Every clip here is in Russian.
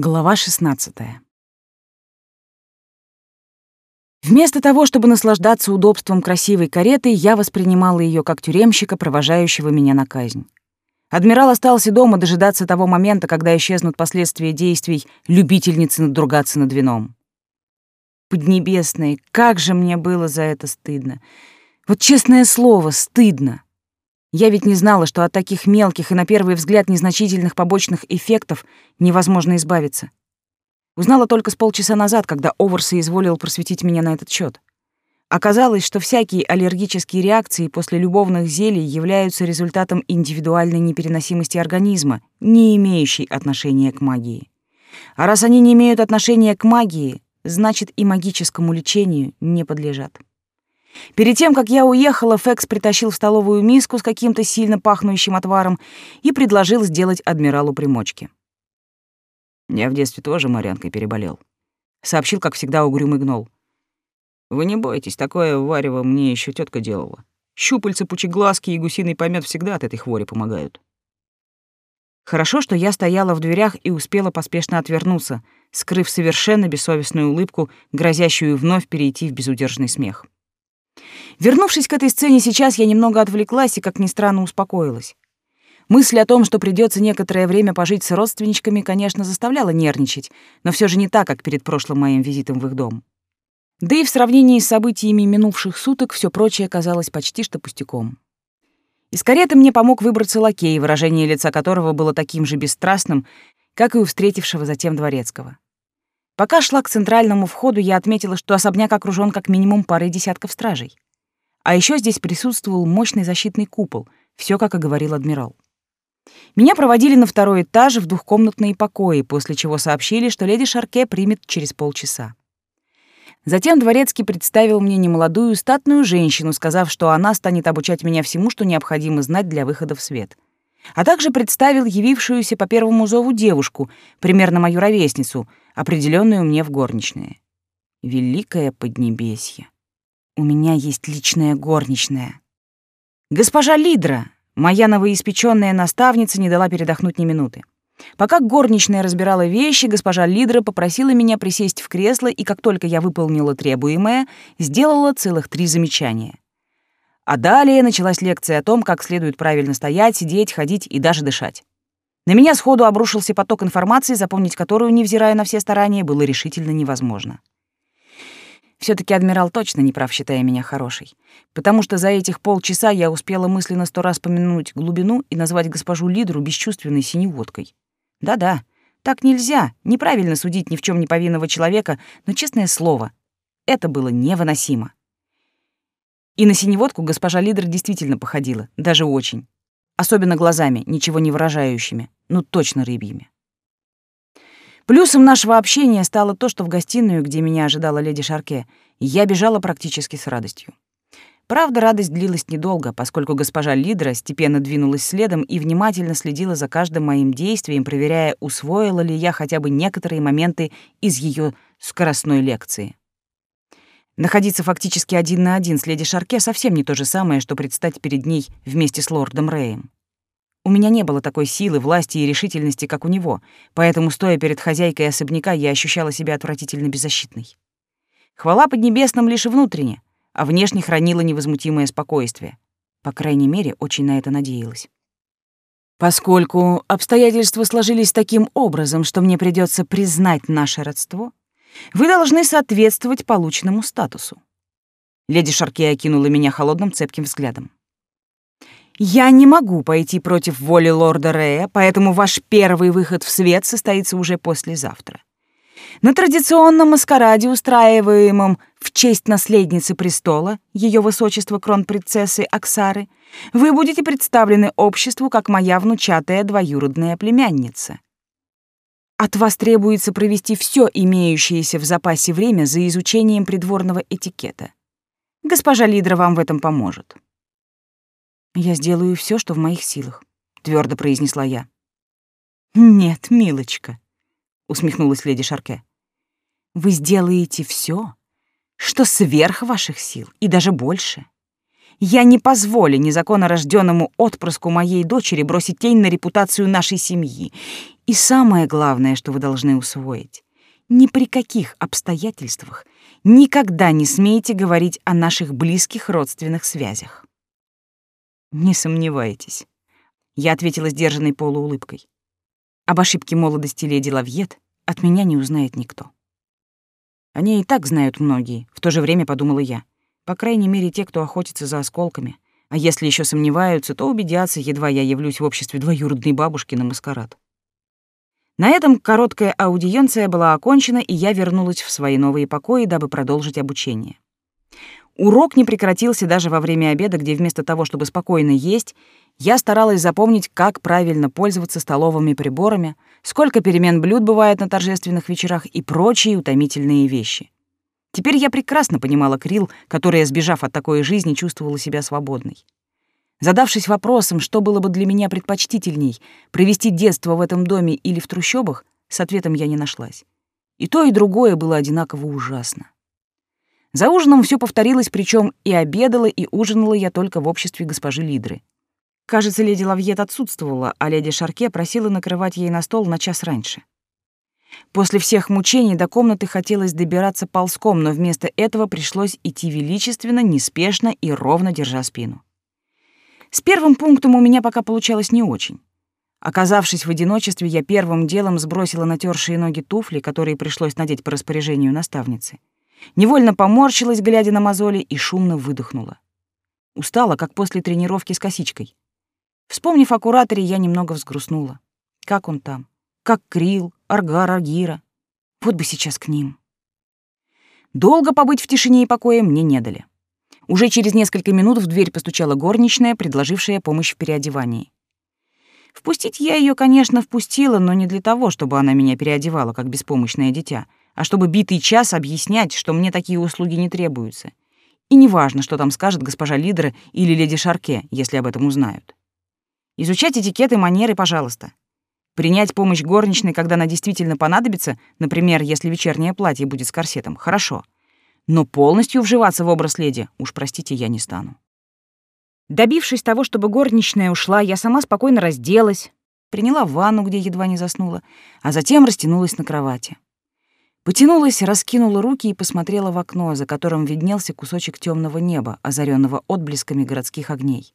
Глава 16. Вместо того, чтобы наслаждаться удобством красивой кареты, я воспринимала ее как тюремщика, провожающего меня на казнь. Адмирал остался дома дожидаться того момента, когда исчезнут последствия действий любительницы надругаться над вином. Поднебесные, как же мне было за это стыдно. Вот честное слово, стыдно. Я ведь не знала, что от таких мелких и на первый взгляд незначительных побочных эффектов невозможно избавиться. Узнала только с полчаса назад, когда Овар соизволил просветить меня на этот счет. Оказалось, что всякие аллергические реакции после любовных зелий являются результатом индивидуальной непереносимости организма, не имеющей отношения к магии. А раз они не имеют отношения к магии, значит и магическому лечению не подлежат. Перед тем, как я уехала, Фекс притащил в столовую миску с каким-то сильно пахнущим отваром и предложил сделать адмиралу примочки. Я в детстве тоже морянкой переболел. Сообщил, как всегда, угрюмый гнол. Вы не бойтесь, такое варево мне еще тетка делала. Щупальца, пучеглазки и гусиный помет всегда от этой хвори помогают. Хорошо, что я стояла в дверях и успела поспешно отвернуться, скрыв совершенно бессовестную улыбку, грозящую вновь перейти в безудержный смех. Вернувшись к этой сцене сейчас, я немного отвлеклась и, как ни странно, успокоилась. Мысль о том, что придется некоторое время пожить с родственничками, конечно, заставляла нервничать, но все же не так, как перед прошлым моим визитом в их дом. Да и в сравнении с событиями минувших суток все прочее казалось почти что пустяком. Из кареты мне помог выбраться лакей, выражение лица которого было таким же бесстрастным, как и у встретившего затем дворецкого. Пока шла к центральному входу, я отметила, что особняк окружен как минимум парой десятков стражей. А еще здесь присутствовал мощный защитный купол, все как и говорил адмирал. Меня проводили на второй этаж в двухкомнатные покои, после чего сообщили, что леди Шарке примет через полчаса. Затем дворецкий представил мне немолодую статную женщину, сказав, что она станет обучать меня всему, что необходимо знать для выхода в свет а также представил явившуюся по первому зову девушку, примерно мою ровесницу, определенную мне в горничные. Великое Поднебесье. У меня есть личная горничная. Госпожа Лидра, моя новоиспеченная наставница, не дала передохнуть ни минуты. Пока горничная разбирала вещи, госпожа Лидра попросила меня присесть в кресло, и как только я выполнила требуемое, сделала целых три замечания — а далее началась лекция о том, как следует правильно стоять, сидеть, ходить и даже дышать. На меня сходу обрушился поток информации, запомнить которую, невзирая на все старания, было решительно невозможно. все таки адмирал точно не прав, считая меня хорошей, потому что за этих полчаса я успела мысленно сто раз помянуть глубину и назвать госпожу Лидру бесчувственной синеводкой. Да-да, так нельзя, неправильно судить ни в чем не повинного человека, но, честное слово, это было невыносимо. И на синеводку госпожа Лидер действительно походила, даже очень. Особенно глазами, ничего не выражающими, ну точно рыбьими. Плюсом нашего общения стало то, что в гостиную, где меня ожидала леди Шарке, я бежала практически с радостью. Правда, радость длилась недолго, поскольку госпожа Лидра степенно двинулась следом и внимательно следила за каждым моим действием, проверяя, усвоила ли я хотя бы некоторые моменты из ее скоростной лекции. Находиться фактически один на один с леди Шарке совсем не то же самое, что предстать перед ней вместе с лордом Рэем. У меня не было такой силы, власти и решительности, как у него, поэтому, стоя перед хозяйкой особняка, я ощущала себя отвратительно беззащитной. Хвала Поднебесным лишь внутренне, а внешне хранила невозмутимое спокойствие. По крайней мере, очень на это надеялась. Поскольку обстоятельства сложились таким образом, что мне придется признать наше родство, вы должны соответствовать полученному статусу. Леди Шарке окинула меня холодным цепким взглядом. Я не могу пойти против воли лорда Рея, поэтому ваш первый выход в свет состоится уже послезавтра. На традиционном маскараде, устраиваемом в честь наследницы престола, ее высочества кронпринцессы Аксары, вы будете представлены обществу как моя внучатая двоюродная племянница. От вас требуется провести все имеющееся в запасе время за изучением придворного этикета. Госпожа Лидра вам в этом поможет. Я сделаю все, что в моих силах, твердо произнесла я. Нет, милочка, усмехнулась леди Шарке. Вы сделаете все, что сверх ваших сил, и даже больше. Я не позволю незаконно рожденному отпрыску моей дочери бросить тень на репутацию нашей семьи И самое главное, что вы должны усвоить, ни при каких обстоятельствах никогда не смейте говорить о наших близких родственных связях. Не сомневайтесь. Я ответила сдержанной полуулыбкой. Об ошибке молодости леди Лавьет от меня не узнает никто. Они и так знают многие, в то же время подумала я. По крайней мере, те, кто охотится за осколками. А если еще сомневаются, то убедятся, едва я явлюсь в обществе двоюродной бабушки на маскарад. На этом короткая аудиенция была окончена, и я вернулась в свои новые покои, дабы продолжить обучение. Урок не прекратился даже во время обеда, где вместо того, чтобы спокойно есть, я старалась запомнить, как правильно пользоваться столовыми приборами, сколько перемен блюд бывает на торжественных вечерах и прочие утомительные вещи. Теперь я прекрасно понимала Крил, которая, сбежав от такой жизни, чувствовала себя свободной. Задавшись вопросом, что было бы для меня предпочтительней, провести детство в этом доме или в трущобах, с ответом я не нашлась. И то, и другое было одинаково ужасно. За ужином все повторилось, причем и обедала, и ужинала я только в обществе госпожи Лидры. Кажется, леди Лавьет отсутствовала, а леди Шарке просила накрывать ей на стол на час раньше. После всех мучений до комнаты хотелось добираться ползком, но вместо этого пришлось идти величественно, неспешно и ровно держа спину. С первым пунктом у меня пока получалось не очень. Оказавшись в одиночестве, я первым делом сбросила натершие ноги туфли, которые пришлось надеть по распоряжению наставницы. Невольно поморщилась, глядя на мозоли, и шумно выдохнула. Устала, как после тренировки с косичкой. Вспомнив о кураторе, я немного взгрустнула. Как он там? Как Крил, Аргар, Аргира? Вот бы сейчас к ним. Долго побыть в тишине и покое мне не дали. Уже через несколько минут в дверь постучала горничная, предложившая помощь в переодевании. Впустить я ее, конечно, впустила, но не для того, чтобы она меня переодевала, как беспомощное дитя, а чтобы битый час объяснять, что мне такие услуги не требуются. И неважно, что там скажет госпожа Лидера или леди Шарке, если об этом узнают. Изучать этикеты, манеры, пожалуйста. Принять помощь горничной, когда она действительно понадобится, например, если вечернее платье будет с корсетом, хорошо — но полностью вживаться в образ леди, уж простите, я не стану. Добившись того, чтобы горничная ушла, я сама спокойно разделась, приняла ванну, где едва не заснула, а затем растянулась на кровати. Потянулась, раскинула руки и посмотрела в окно, за которым виднелся кусочек темного неба, озаренного отблесками городских огней.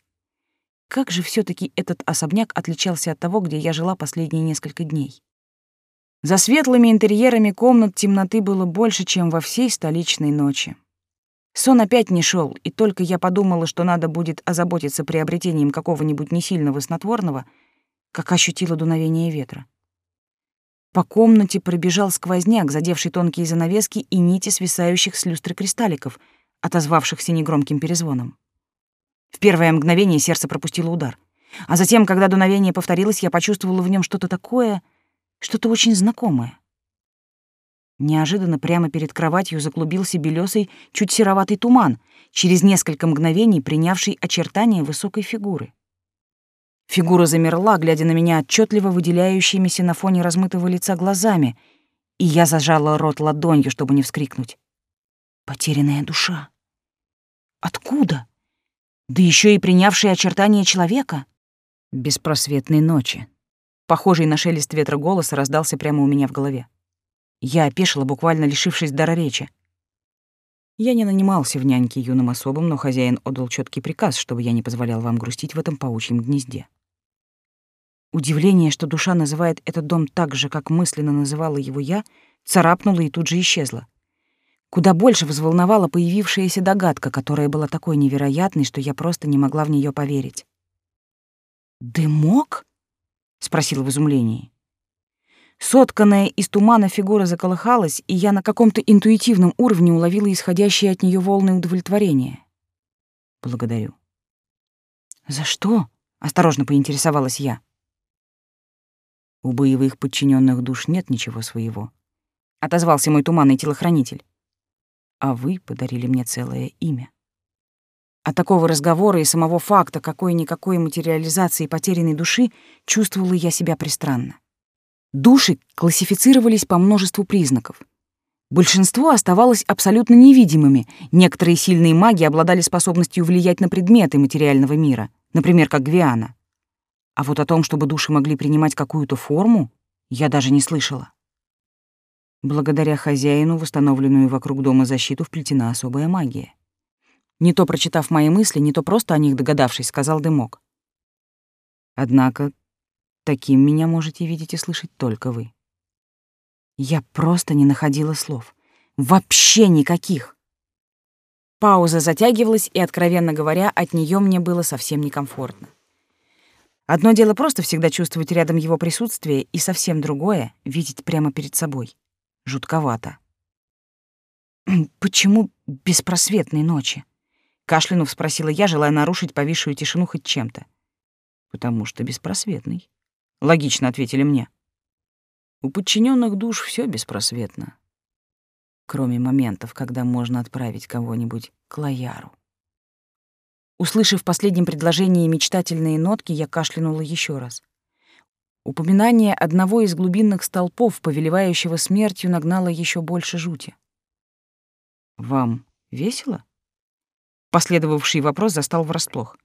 Как же все таки этот особняк отличался от того, где я жила последние несколько дней? За светлыми интерьерами комнат темноты было больше, чем во всей столичной ночи. Сон опять не шел, и только я подумала, что надо будет озаботиться приобретением какого-нибудь несильного снотворного, как ощутила дуновение ветра. По комнате пробежал сквозняк, задевший тонкие занавески и нити свисающих с люстры кристалликов, отозвавшихся негромким перезвоном. В первое мгновение сердце пропустило удар. А затем, когда дуновение повторилось, я почувствовала в нем что-то такое — что-то очень знакомое. Неожиданно прямо перед кроватью заклубился белесый, чуть сероватый туман, через несколько мгновений принявший очертания высокой фигуры. Фигура замерла, глядя на меня отчетливо выделяющимися на фоне размытого лица глазами, и я зажала рот ладонью, чтобы не вскрикнуть. Потерянная душа. Откуда? Да еще и принявшая очертания человека. Беспросветной ночи, Похожий на шелест ветра голос раздался прямо у меня в голове. Я опешила, буквально лишившись дара речи. Я не нанимался в няньке юным особым, но хозяин отдал четкий приказ, чтобы я не позволял вам грустить в этом паучьем гнезде. Удивление, что душа называет этот дом так же, как мысленно называла его я, царапнуло и тут же исчезло. Куда больше взволновала появившаяся догадка, которая была такой невероятной, что я просто не могла в нее поверить. «Дымок?» Спросил в изумлении. Сотканная из тумана фигура заколыхалась, и я на каком-то интуитивном уровне уловила исходящие от нее волны удовлетворения. Благодарю. За что? осторожно поинтересовалась я. У боевых подчиненных душ нет ничего своего, отозвался мой туманный телохранитель. А вы подарили мне целое имя. От такого разговора и самого факта какой-никакой материализации потерянной души чувствовала я себя пристранно. Души классифицировались по множеству признаков. Большинство оставалось абсолютно невидимыми, некоторые сильные маги обладали способностью влиять на предметы материального мира, например, как Гвиана. А вот о том, чтобы души могли принимать какую-то форму, Я даже не слышала. Благодаря хозяину, в установленную вокруг дома защиту, вплетена особая магия. Не то прочитав мои мысли, не то просто о них догадавшись, сказал Дымок. Однако таким меня можете видеть и слышать только вы. Я просто не находила слов. Вообще никаких. Пауза затягивалась, и, откровенно говоря, от нее мне было совсем некомфортно. Одно дело просто всегда чувствовать рядом его присутствие, и совсем другое — видеть прямо перед собой. Жутковато. «Почему беспросветные ночи?» — кашлянув спросила я, желая нарушить повисшую тишину хоть чем-то. «Потому что беспросветный», — логично ответили мне. «У подчиненных душ все беспросветно, кроме моментов, когда можно отправить кого-нибудь к лояру». Услышав в последнем предложении мечтательные нотки, я кашлянула еще раз. Упоминание одного из глубинных столпов, повелевающего смертью, нагнало еще больше жути. «Вам весело?» Последовавший вопрос застал врасплох.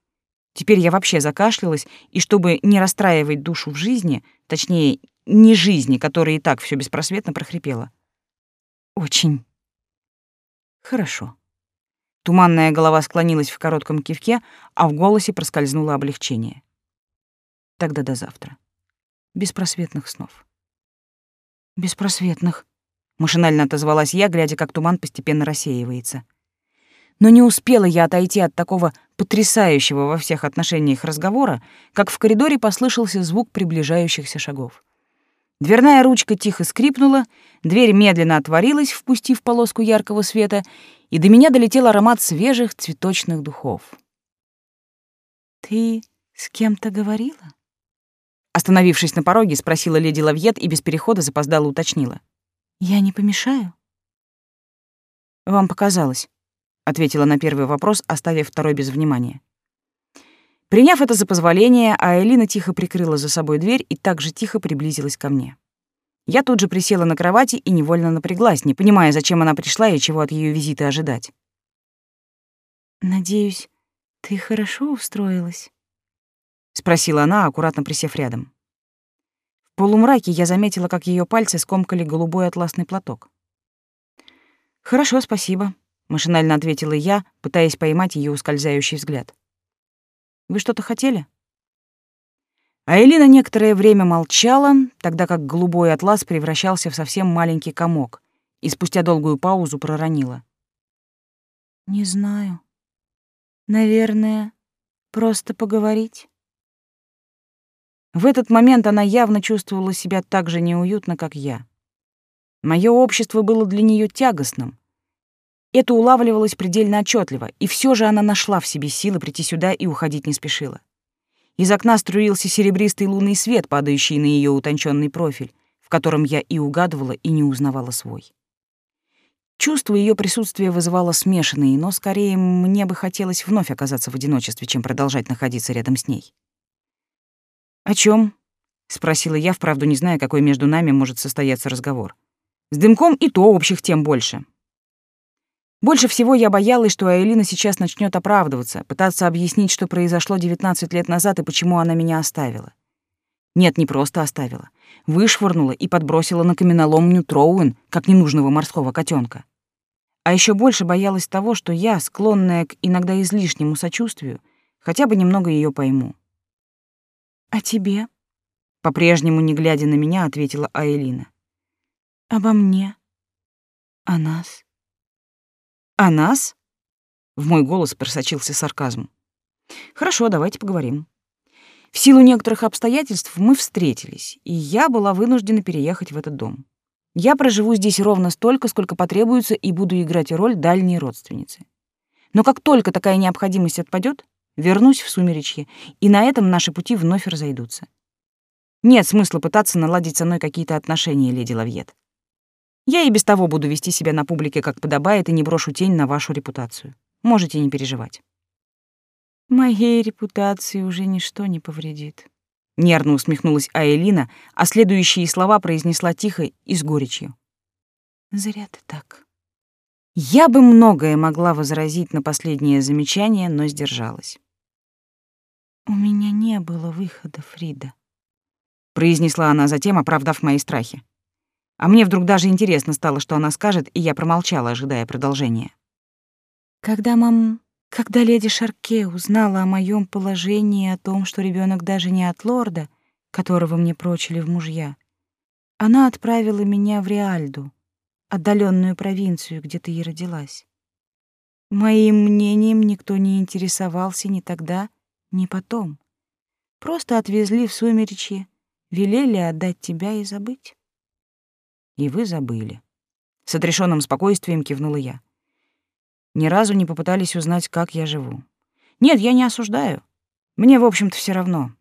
Теперь я вообще закашлялась, и чтобы не расстраивать душу в жизни, точнее, не жизни, которая и так все беспросветно прохрипела. «Очень хорошо». Туманная голова склонилась в коротком кивке, а в голосе проскользнуло облегчение. Тогда до завтра беспросветных снов. «Беспросветных», — машинально отозвалась я, глядя, как туман постепенно рассеивается. Но не успела я отойти от такого потрясающего во всех отношениях разговора, как в коридоре послышался звук приближающихся шагов. Дверная ручка тихо скрипнула, дверь медленно отворилась, впустив полоску яркого света, и до меня долетел аромат свежих цветочных духов. «Ты с кем-то говорила?» Остановившись на пороге, спросила леди Лавьет и без перехода запоздала уточнила. «Я не помешаю?» «Вам показалось», — ответила на первый вопрос, оставив второй без внимания. Приняв это за позволение, Аэлина тихо прикрыла за собой дверь и также тихо приблизилась ко мне. Я тут же присела на кровати и невольно напряглась, не понимая, зачем она пришла и чего от ее визита ожидать. «Надеюсь, ты хорошо устроилась?» спросила она, аккуратно присев рядом. В полумраке я заметила, как ее пальцы скомкали голубой атласный платок. Хорошо, спасибо, машинально ответила я, пытаясь поймать ее ускользающий взгляд. Вы что-то хотели? А Элина некоторое время молчала, тогда как голубой атлас превращался в совсем маленький комок, и спустя долгую паузу проронила. «Не знаю. Наверное, просто поговорить». В этот момент она явно чувствовала себя так же неуютно, как я. Мое общество было для нее тягостным. Это улавливалось предельно отчетливо, и все же она нашла в себе силы прийти сюда и уходить не спешила. Из окна струился серебристый лунный свет, падающий на ее утонченный профиль, в котором я и угадывала, и не узнавала свой. Чувство ее присутствия вызывало смешанные, но скорее мне бы хотелось вновь оказаться в одиночестве, чем продолжать находиться рядом с ней. «О чем? спросила я, вправду не зная, какой между нами может состояться разговор. «С дымком и то общих тем больше». Больше всего я боялась, что Айлина сейчас начнет оправдываться, пытаться объяснить, что произошло 19 лет назад и почему она меня оставила. Нет, не просто оставила. Вышвырнула и подбросила на каменоломню Троуэн, как ненужного морского котенка. А еще больше боялась того, что я, склонная к иногда излишнему сочувствию, хотя бы немного ее пойму. «А тебе?» По-прежнему, не глядя на меня, ответила Аэлина. «Обо мне? О нас?» «О нас?» В мой голос просочился сарказм. «Хорошо, давайте поговорим. В силу некоторых обстоятельств мы встретились, и я была вынуждена переехать в этот дом. Я проживу здесь ровно столько, сколько потребуется, и буду играть роль дальней родственницы. Но как только такая необходимость отпадет, вернусь в сумеречье, и на этом наши пути вновь разойдутся. Нет смысла пытаться наладить со мной какие-то отношения, леди Лавьет. Я и без того буду вести себя на публике как подобает и не брошу тень на вашу репутацию. Можете не переживать. Моей репутации уже ничто не повредит. Нервно усмехнулась Аэлина, а следующие слова произнесла тихо и с горечью. Зря ты так. Я бы многое могла возразить на последнее замечание, но сдержалась. У меня не было выхода, Фрида. произнесла она затем, оправдав мои страхи. А мне вдруг даже интересно стало, что она скажет, и я промолчала, ожидая продолжения. Когда мам, когда леди Шарке узнала о моем положении, о том, что ребенок даже не от лорда, которого мне прочили в мужья, она отправила меня в Реальду, отдаленную провинцию, где ты и родилась. Моим мнением никто не интересовался ни тогда, ни потом. Просто отвезли в сумеречье, велели отдать тебя и забыть. И вы забыли. С отрешенным спокойствием кивнула я. Ни разу не попытались узнать, как я живу. Нет, я не осуждаю. Мне, в общем-то, все равно.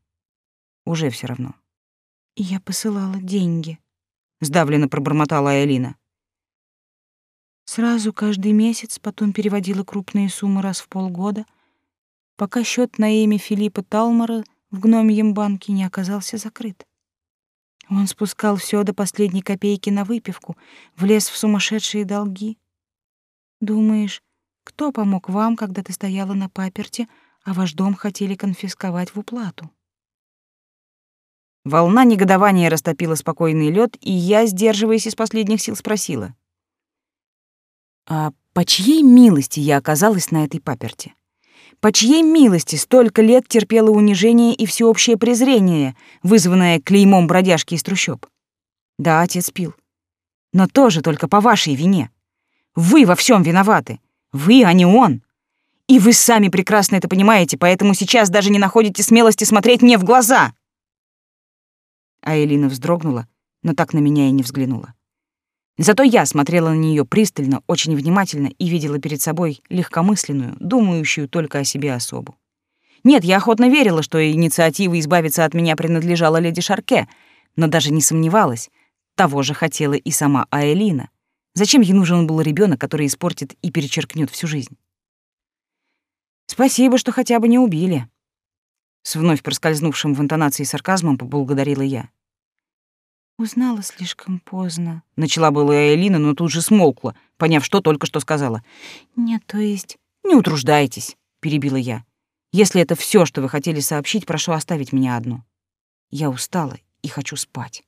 Уже все равно. Я посылала деньги. Сдавленно пробормотала Айлина. Сразу каждый месяц, потом переводила крупные суммы раз в полгода, пока счет на имя Филиппа Талмора в гномьем банке не оказался закрыт. Он спускал все до последней копейки на выпивку, влез в сумасшедшие долги. Думаешь, кто помог вам, когда ты стояла на паперте, а ваш дом хотели конфисковать в уплату? Волна негодования растопила спокойный лед, и я, сдерживаясь из последних сил, спросила — а по чьей милости я оказалась на этой паперте? По чьей милости столько лет терпела унижение и всеобщее презрение, вызванное клеймом бродяжки из трущоб? Да, отец пил. Но тоже только по вашей вине. Вы во всем виноваты. Вы, а не он. И вы сами прекрасно это понимаете, поэтому сейчас даже не находите смелости смотреть мне в глаза. А Элина вздрогнула, но так на меня и не взглянула. Зато я смотрела на нее пристально, очень внимательно и видела перед собой легкомысленную, думающую только о себе особу. Нет, я охотно верила, что инициатива избавиться от меня принадлежала леди Шарке, но даже не сомневалась. Того же хотела и сама Аэлина. Зачем ей нужен был ребенок, который испортит и перечеркнет всю жизнь? Спасибо, что хотя бы не убили. С вновь проскользнувшим в интонации сарказмом поблагодарила я. Узнала слишком поздно. Начала была Элина, но тут же смолкла, поняв, что только что сказала. Нет, то есть... Не утруждайтесь, перебила я. Если это все, что вы хотели сообщить, прошу оставить меня одну. Я устала и хочу спать.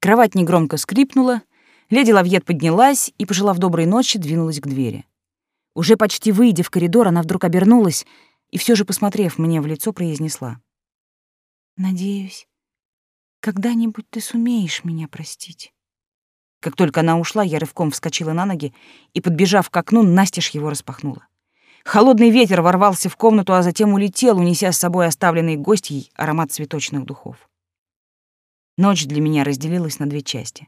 Кровать негромко скрипнула, леди Лавьет поднялась и, пожелав доброй ночи, двинулась к двери. Уже почти выйдя в коридор, она вдруг обернулась и, все же посмотрев мне в лицо, произнесла. «Надеюсь, когда-нибудь ты сумеешь меня простить. Как только она ушла, я рывком вскочила на ноги и, подбежав к окну, настежь его распахнула. Холодный ветер ворвался в комнату, а затем улетел, унеся с собой оставленный гостьей аромат цветочных духов. Ночь для меня разделилась на две части.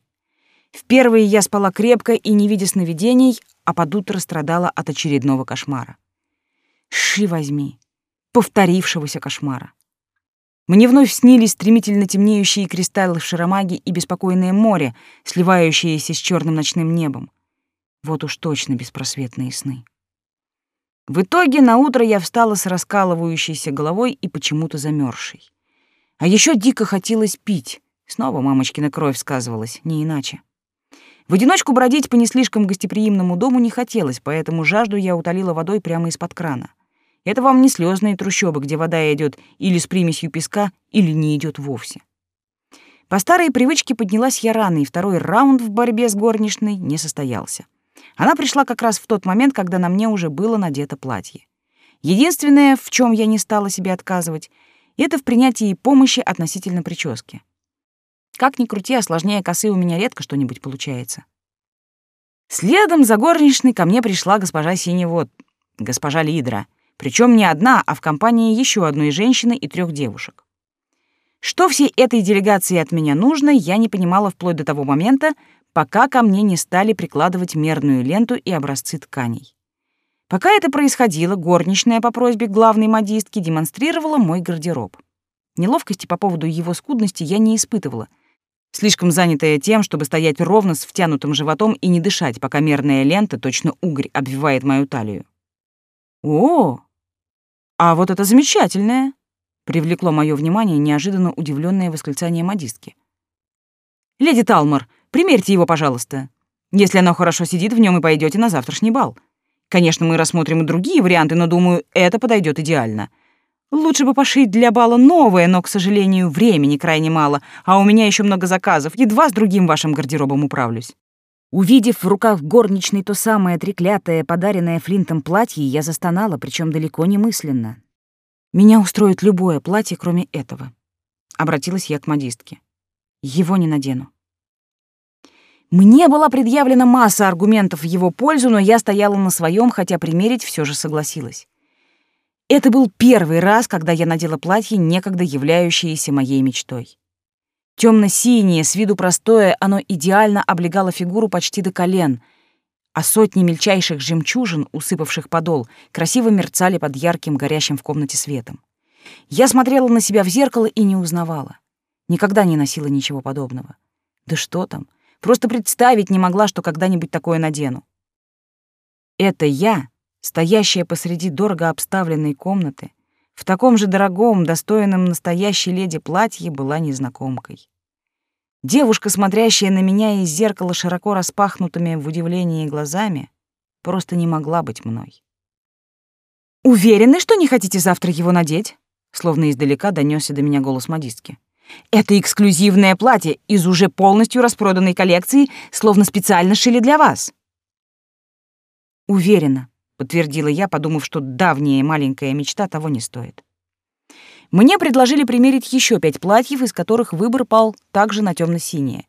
В первой я спала крепко и не видя сновидений, а под утро страдала от очередного кошмара. Ши возьми, повторившегося кошмара. Мне вновь снились стремительно темнеющие кристаллы в и беспокойное море, сливающееся с черным ночным небом. Вот уж точно беспросветные сны. В итоге на утро я встала с раскалывающейся головой и почему-то замерзшей. А еще дико хотелось пить. Снова мамочкина кровь сказывалась, не иначе. В одиночку бродить по не слишком гостеприимному дому не хотелось, поэтому жажду я утолила водой прямо из-под крана. Это вам не слезные трущобы, где вода идет или с примесью песка, или не идет вовсе. По старой привычке поднялась я рано, и второй раунд в борьбе с горничной не состоялся. Она пришла как раз в тот момент, когда на мне уже было надето платье. Единственное, в чем я не стала себе отказывать, это в принятии помощи относительно прически. Как ни крути, а косы у меня редко что-нибудь получается. Следом за горничной ко мне пришла госпожа Синевод, госпожа Лидра — причем не одна, а в компании еще одной женщины и трех девушек. Что всей этой делегации от меня нужно, я не понимала вплоть до того момента, пока ко мне не стали прикладывать мерную ленту и образцы тканей. Пока это происходило, горничная по просьбе главной модистки демонстрировала мой гардероб. Неловкости по поводу его скудности я не испытывала, слишком занятая тем, чтобы стоять ровно с втянутым животом и не дышать, пока мерная лента, точно угорь, обвивает мою талию. «О, «А вот это замечательное!» — привлекло мое внимание неожиданно удивленное восклицание модистки. «Леди Талмор, примерьте его, пожалуйста. Если оно хорошо сидит в нем и пойдете на завтрашний бал. Конечно, мы рассмотрим и другие варианты, но, думаю, это подойдет идеально. Лучше бы пошить для бала новое, но, к сожалению, времени крайне мало, а у меня еще много заказов, едва с другим вашим гардеробом управлюсь. Увидев в руках горничной то самое треклятое, подаренное Флинтом платье, я застонала, причем далеко не мысленно. «Меня устроит любое платье, кроме этого», — обратилась я к модистке. «Его не надену». Мне была предъявлена масса аргументов в его пользу, но я стояла на своем, хотя примерить все же согласилась. Это был первый раз, когда я надела платье, некогда являющееся моей мечтой. Темно-синее, с виду простое, оно идеально облегало фигуру почти до колен, а сотни мельчайших жемчужин, усыпавших подол, красиво мерцали под ярким, горящим в комнате светом. Я смотрела на себя в зеркало и не узнавала. Никогда не носила ничего подобного. Да что там, просто представить не могла, что когда-нибудь такое надену. Это я стоящая посреди дорого обставленной комнаты, в таком же дорогом, достойном настоящей леди платье, была незнакомкой. Девушка, смотрящая на меня из зеркала широко распахнутыми в удивлении глазами, просто не могла быть мной. «Уверены, что не хотите завтра его надеть?» Словно издалека донесся до меня голос модистки. «Это эксклюзивное платье из уже полностью распроданной коллекции, словно специально шили для вас». «Уверена», подтвердила я, подумав, что давняя маленькая мечта того не стоит. Мне предложили примерить еще пять платьев, из которых выбор пал также на темно синее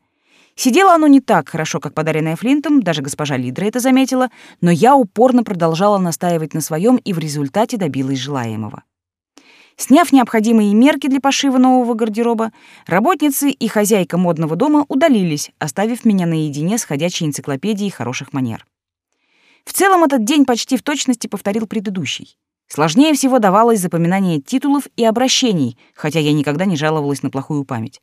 Сидело оно не так хорошо, как подаренное Флинтом, даже госпожа Лидра это заметила, но я упорно продолжала настаивать на своем и в результате добилась желаемого. Сняв необходимые мерки для пошива нового гардероба, работницы и хозяйка модного дома удалились, оставив меня наедине с ходячей энциклопедией хороших манер. В целом этот день почти в точности повторил предыдущий. Сложнее всего давалось запоминание титулов и обращений, хотя я никогда не жаловалась на плохую память.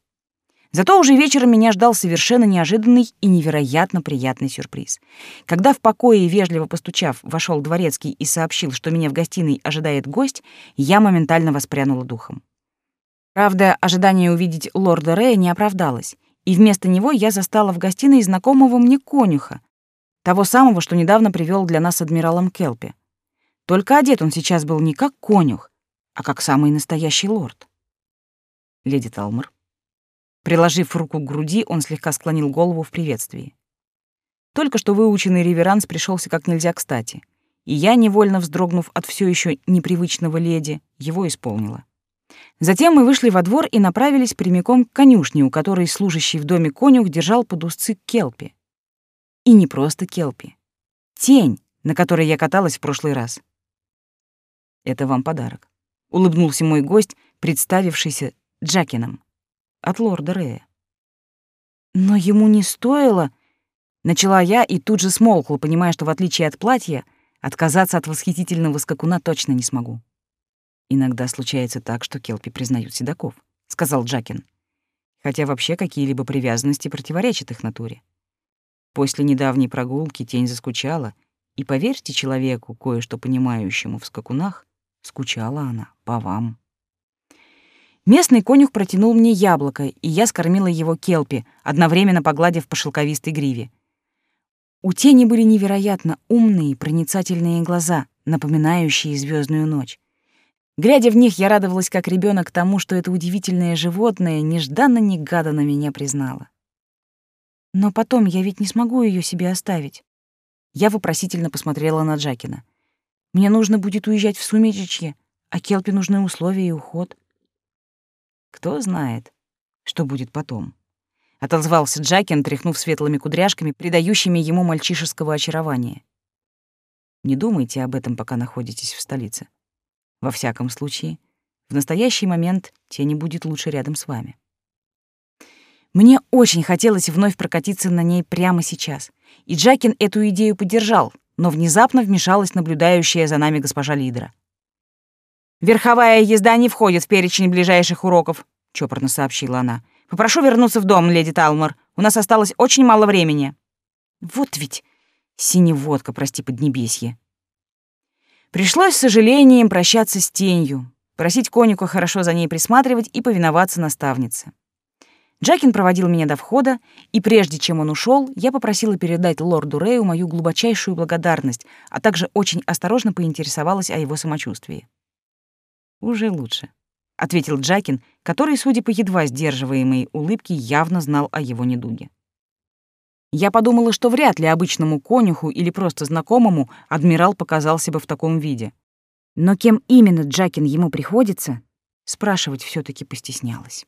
Зато уже вечером меня ждал совершенно неожиданный и невероятно приятный сюрприз. Когда в покое, вежливо постучав, вошел дворецкий и сообщил, что меня в гостиной ожидает гость, я моментально воспрянула духом. Правда, ожидание увидеть лорда Рэя не оправдалось, и вместо него я застала в гостиной знакомого мне конюха, того самого, что недавно привел для нас адмиралом Келпи. Только одет он сейчас был не как конюх, а как самый настоящий лорд. Леди Талмор. Приложив руку к груди, он слегка склонил голову в приветствии. Только что выученный реверанс пришелся как нельзя кстати, и я, невольно вздрогнув от все еще непривычного леди, его исполнила. Затем мы вышли во двор и направились прямиком к конюшне, у которой служащий в доме конюх держал под узцы Келпи. И не просто Келпи. Тень, на которой я каталась в прошлый раз. Это вам подарок. Улыбнулся мой гость, представившийся Джакином. От лорда Рея. Но ему не стоило... Начала я и тут же смолкла, понимая, что в отличие от платья, отказаться от восхитительного скакуна точно не смогу. «Иногда случается так, что келпи признают седаков», — сказал Джакин. «Хотя вообще какие-либо привязанности противоречат их натуре. После недавней прогулки тень заскучала, и, поверьте человеку, кое-что понимающему в скакунах, скучала она по вам. Местный конюх протянул мне яблоко, и я скормила его келпи, одновременно погладив по шелковистой гриве. У тени были невероятно умные, проницательные глаза, напоминающие звездную ночь. Глядя в них, я радовалась как ребенок тому, что это удивительное животное нежданно-негаданно меня признало. Но потом я ведь не смогу ее себе оставить. Я вопросительно посмотрела на Джакина. Мне нужно будет уезжать в Сумеречье, а Келпи нужны условия и уход. Кто знает, что будет потом. Отозвался Джакин, тряхнув светлыми кудряшками, придающими ему мальчишеского очарования. Не думайте об этом, пока находитесь в столице. Во всяком случае, в настоящий момент тени будет лучше рядом с вами. Мне очень хотелось вновь прокатиться на ней прямо сейчас. И Джакин эту идею поддержал, но внезапно вмешалась наблюдающая за нами госпожа Лидра. «Верховая езда не входит в перечень ближайших уроков», — чопорно сообщила она. «Попрошу вернуться в дом, леди Талмор. У нас осталось очень мало времени». «Вот ведь синеводка, прости, поднебесье». Пришлось с сожалением прощаться с тенью, просить конюка хорошо за ней присматривать и повиноваться наставнице. Джакин проводил меня до входа, и прежде чем он ушел, я попросила передать лорду Рэю мою глубочайшую благодарность, а также очень осторожно поинтересовалась о его самочувствии. Уже лучше, ответил Джакин, который, судя по едва сдерживаемой улыбке, явно знал о его недуге. Я подумала, что вряд ли обычному конюху или просто знакомому адмирал показался бы в таком виде. Но кем именно Джакин ему приходится, спрашивать все таки постеснялась.